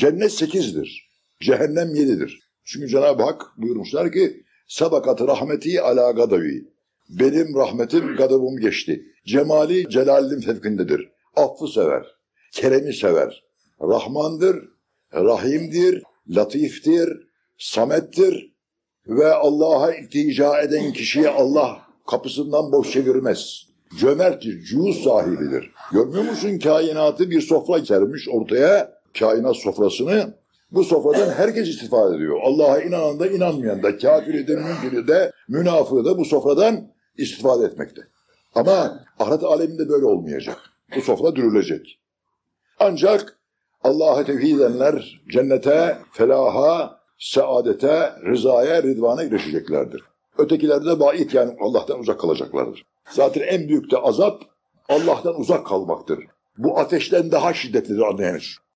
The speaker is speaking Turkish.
Cennet sekizdir. Cehennem yedidir. Çünkü Cenab-ı Hak buyurmuşlar ki Sabakat rahmeti ala gadavi. Benim rahmetim gadabım geçti. Cemali celalin fevkindedir. Affı sever. Keremi sever. Rahmandır, Rahim'dir, Latif'tir, Samet'tir ve Allah'a iltica eden kişiye Allah kapısından boş çevirmez. Cömerttir, cüz sahibidir. Görmüyor musun kainatı bir sofra sermiş ortaya, kainat sofrasını. Bu sofradan herkes istifade ediyor. Allah'a inanan da inanmayan da, kafiri de, münkiri de, münafığı da bu sofradan istifade etmekte. Ama ahiret aleminde böyle olmayacak. Bu sofra dürülecek. Ancak Allah'a tevhid edenler cennete, felaha, saadete, rızaya, ridvana girişeceklerdir. Ötekiler de bait yani Allah'tan uzak kalacaklardır. Zaten en büyük de azap Allah'tan uzak kalmaktır. Bu ateşten daha şiddetlidir anlayınız.